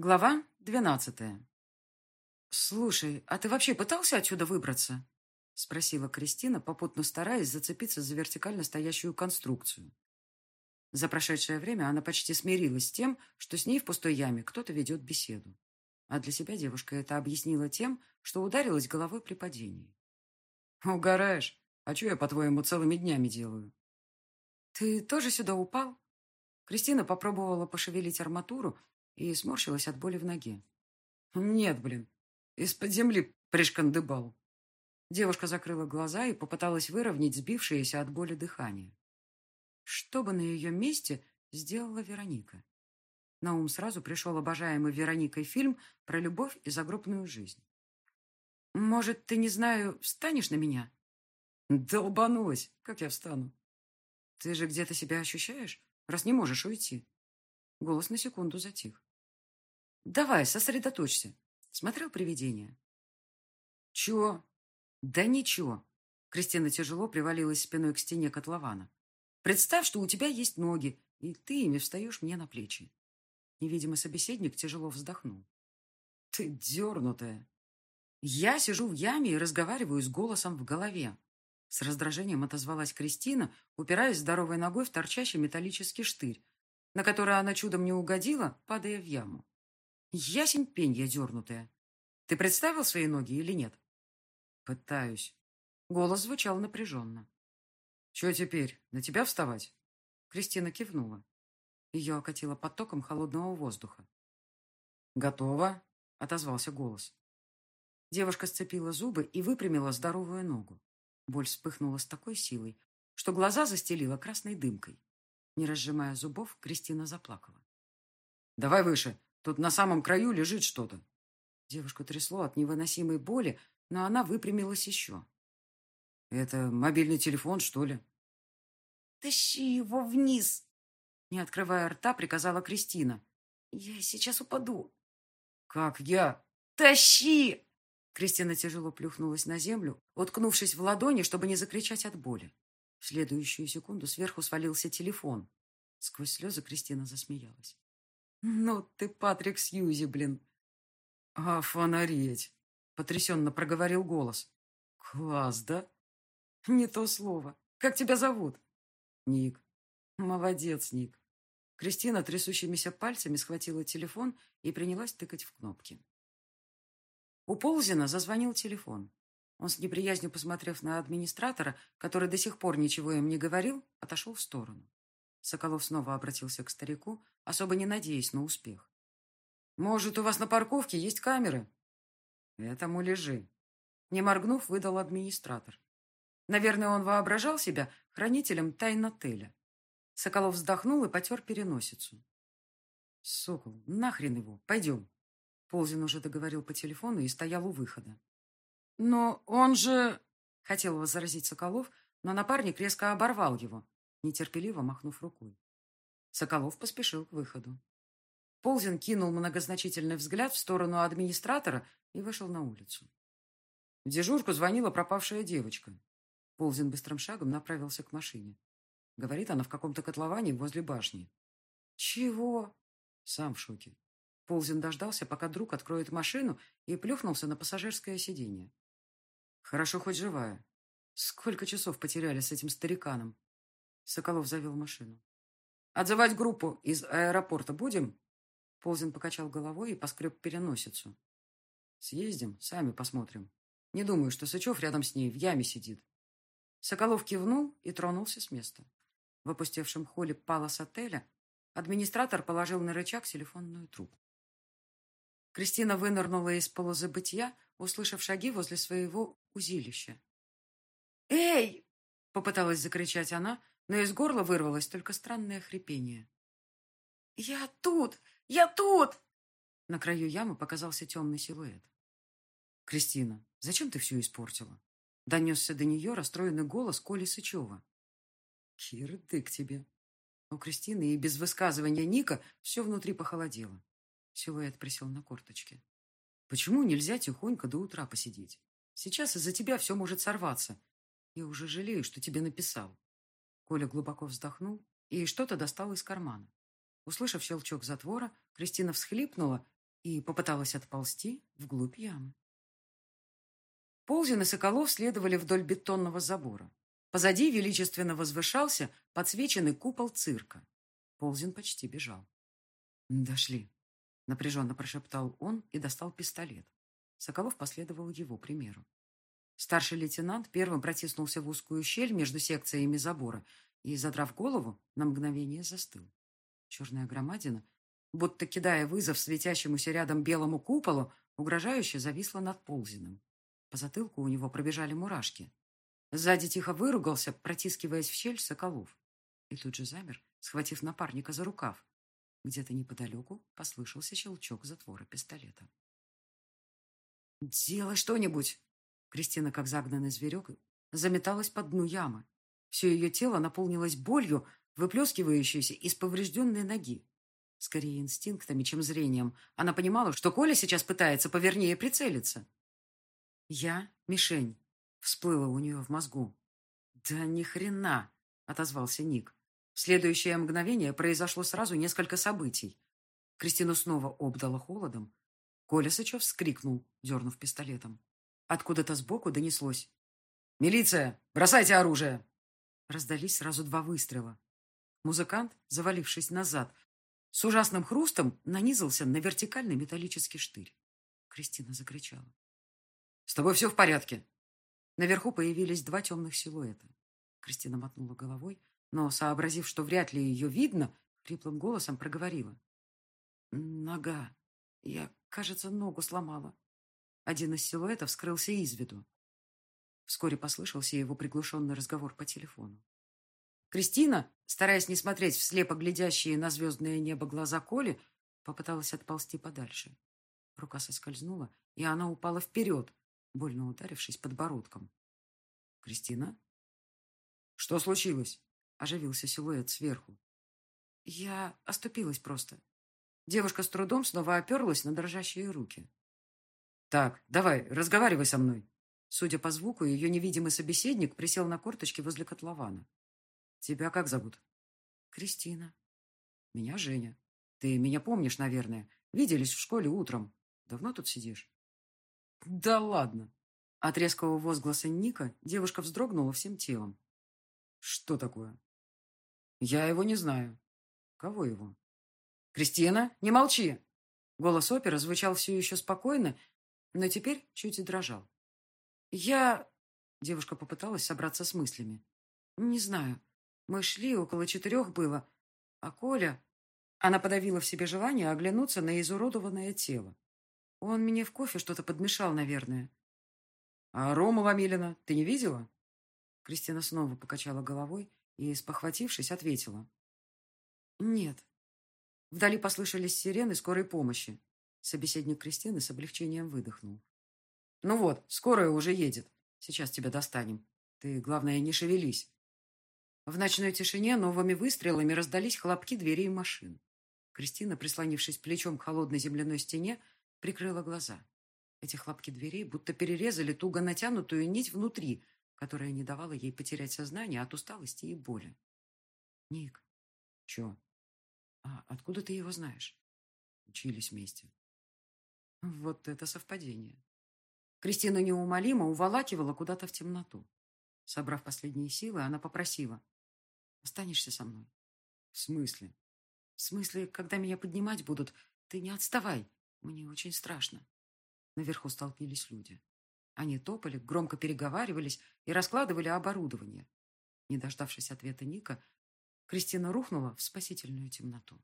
Глава двенадцатая. «Слушай, а ты вообще пытался отсюда выбраться?» — спросила Кристина, попутно стараясь зацепиться за вертикально стоящую конструкцию. За прошедшее время она почти смирилась с тем, что с ней в пустой яме кто-то ведет беседу. А для себя девушка это объяснила тем, что ударилась головой при падении. «Угораешь? А что я, по-твоему, целыми днями делаю?» «Ты тоже сюда упал?» Кристина попробовала пошевелить арматуру, и сморщилась от боли в ноге. «Нет, блин, из-под земли пришкандыбал». Девушка закрыла глаза и попыталась выровнять сбившееся от боли дыхание. Что бы на ее месте сделала Вероника? На ум сразу пришел обожаемый Вероникой фильм про любовь и загробную жизнь. «Может, ты, не знаю, встанешь на меня?» «Долбанулась! Как я встану?» «Ты же где-то себя ощущаешь, раз не можешь уйти?» Голос на секунду затих. Давай, сосредоточься. Смотрел привидение? Чего? Да ничего. Кристина тяжело привалилась спиной к стене котлована. Представь, что у тебя есть ноги, и ты ими встаешь мне на плечи. Невидимый собеседник тяжело вздохнул. Ты дернутая. Я сижу в яме и разговариваю с голосом в голове. С раздражением отозвалась Кристина, упираясь здоровой ногой в торчащий металлический штырь, на который она чудом не угодила, падая в яму. Ясень пень я дернутая. Ты представил свои ноги или нет? Пытаюсь. Голос звучал напряженно. Че теперь, на тебя вставать? Кристина кивнула. Ее окатило потоком холодного воздуха. «Готово», — отозвался голос. Девушка сцепила зубы и выпрямила здоровую ногу. Боль вспыхнула с такой силой, что глаза застелила красной дымкой. Не разжимая зубов, Кристина заплакала. «Давай выше, Тут на самом краю лежит что-то. Девушку трясло от невыносимой боли, но она выпрямилась еще. Это мобильный телефон, что ли? Тащи его вниз! Не открывая рта, приказала Кристина. Я сейчас упаду. Как я? Тащи! Кристина тяжело плюхнулась на землю, уткнувшись в ладони, чтобы не закричать от боли. В следующую секунду сверху свалился телефон. Сквозь слезы Кристина засмеялась. «Ну ты, Патрик Сьюзи, блин!» «Офонареть!» — потрясенно проговорил голос. «Класс, да?» «Не то слово. Как тебя зовут?» «Ник». «Молодец, Ник». Кристина трясущимися пальцами схватила телефон и принялась тыкать в кнопки. У Ползина зазвонил телефон. Он с неприязнью, посмотрев на администратора, который до сих пор ничего им не говорил, отошел в сторону. Соколов снова обратился к старику, особо не надеясь на успех. «Может, у вас на парковке есть камеры?» «Этому лежи». Не моргнув, выдал администратор. Наверное, он воображал себя хранителем тайн отеля. Соколов вздохнул и потер переносицу. «Сокол, нахрен его, пойдем». Ползин уже договорил по телефону и стоял у выхода. «Но он же...» — хотел возразить Соколов, но напарник резко оборвал его, нетерпеливо махнув рукой. Соколов поспешил к выходу. Ползин кинул многозначительный взгляд в сторону администратора и вышел на улицу. В дежурку звонила пропавшая девочка. Ползин быстрым шагом направился к машине. Говорит она в каком-то котловане возле башни. «Чего?» Сам в шоке. Ползин дождался, пока друг откроет машину, и плюхнулся на пассажирское сиденье. «Хорошо хоть живая. Сколько часов потеряли с этим стариканом?» Соколов завел машину. «Отзывать группу из аэропорта будем?» Ползин покачал головой и поскреб переносицу. «Съездим, сами посмотрим. Не думаю, что Сычев рядом с ней в яме сидит». Соколов кивнул и тронулся с места. В опустевшем холле палас отеля администратор положил на рычаг телефонную трубку. Кристина вынырнула из полузабытия, услышав шаги возле своего узилища. «Эй!» — попыталась закричать она, но из горла вырвалось только странное хрипение. «Я тут! Я тут!» На краю ямы показался темный силуэт. «Кристина, зачем ты все испортила?» Донесся до нее расстроенный голос Коли Сычева. «Кира, ты к тебе!» У Кристины и без высказывания Ника все внутри похолодело. Силуэт присел на корточки. «Почему нельзя тихонько до утра посидеть? Сейчас из-за тебя все может сорваться. Я уже жалею, что тебе написал. Коля глубоко вздохнул и что-то достал из кармана. Услышав щелчок затвора, Кристина всхлипнула и попыталась отползти вглубь ямы. Ползин и Соколов следовали вдоль бетонного забора. Позади величественно возвышался подсвеченный купол цирка. Ползин почти бежал. «Дошли», — напряженно прошептал он и достал пистолет. Соколов последовал его примеру. Старший лейтенант первым протиснулся в узкую щель между секциями забора и, задрав голову, на мгновение застыл. Черная громадина, будто кидая вызов светящемуся рядом белому куполу, угрожающе зависла над Ползиным. По затылку у него пробежали мурашки. Сзади тихо выругался, протискиваясь в щель Соколов. И тут же замер, схватив напарника за рукав. Где-то неподалеку послышался щелчок затвора пистолета. «Делай что-нибудь!» Кристина, как загнанный зверек, заметалась по дну ямы. Все ее тело наполнилось болью, выплескивающейся из поврежденной ноги. Скорее инстинктами, чем зрением. Она понимала, что Коля сейчас пытается повернее прицелиться. «Я — мишень», — всплыло у нее в мозгу. «Да ни хрена!» — отозвался Ник. В следующее мгновение произошло сразу несколько событий. Кристину снова обдало холодом. Коля Сычев вскрикнул, дернув пистолетом. Откуда-то сбоку донеслось. «Милиция! Бросайте оружие!» Раздались сразу два выстрела. Музыкант, завалившись назад, с ужасным хрустом нанизался на вертикальный металлический штырь. Кристина закричала. «С тобой все в порядке?» Наверху появились два темных силуэта. Кристина мотнула головой, но, сообразив, что вряд ли ее видно, хриплым голосом проговорила. «Нога. Я, кажется, ногу сломала». Один из силуэтов скрылся из виду. Вскоре послышался его приглушенный разговор по телефону. Кристина, стараясь не смотреть в слепо глядящие на звездное небо глаза Коли, попыталась отползти подальше. Рука соскользнула, и она упала вперед, больно ударившись подбородком. «Кристина?» «Что случилось?» — оживился силуэт сверху. «Я оступилась просто». Девушка с трудом снова оперлась на дрожащие руки. «Так, давай, разговаривай со мной». Судя по звуку, ее невидимый собеседник присел на корточки возле котлована. «Тебя как зовут?» «Кристина». «Меня Женя. Ты меня помнишь, наверное. Виделись в школе утром. Давно тут сидишь?» «Да ладно!» От резкого возгласа Ника девушка вздрогнула всем телом. «Что такое?» «Я его не знаю». «Кого его?» «Кристина, не молчи!» Голос опера звучал все еще спокойно, но теперь чуть дрожал. «Я...» Девушка попыталась собраться с мыслями. «Не знаю. Мы шли, около четырех было. А Коля...» Она подавила в себе желание оглянуться на изуродованное тело. Он мне в кофе что-то подмешал, наверное. А Рома Вамилина ты не видела? Кристина снова покачала головой и, спохватившись, ответила. Нет. Вдали послышались сирены скорой помощи. Собеседник Кристины с облегчением выдохнул. Ну вот, скорая уже едет. Сейчас тебя достанем. Ты, главное, не шевелись. В ночной тишине новыми выстрелами раздались хлопки дверей машин. Кристина, прислонившись плечом к холодной земляной стене, прикрыла глаза. Эти хлопки дверей будто перерезали туго натянутую нить внутри, которая не давала ей потерять сознание от усталости и боли. «Ник, чё? А откуда ты его знаешь?» Учились вместе. Вот это совпадение. Кристина неумолимо уволакивала куда-то в темноту. Собрав последние силы, она попросила. «Останешься со мной?» «В смысле?» «В смысле, когда меня поднимать будут, ты не отставай. Мне очень страшно. Наверху столпились люди. Они топали, громко переговаривались и раскладывали оборудование. Не дождавшись ответа Ника, Кристина рухнула в спасительную темноту.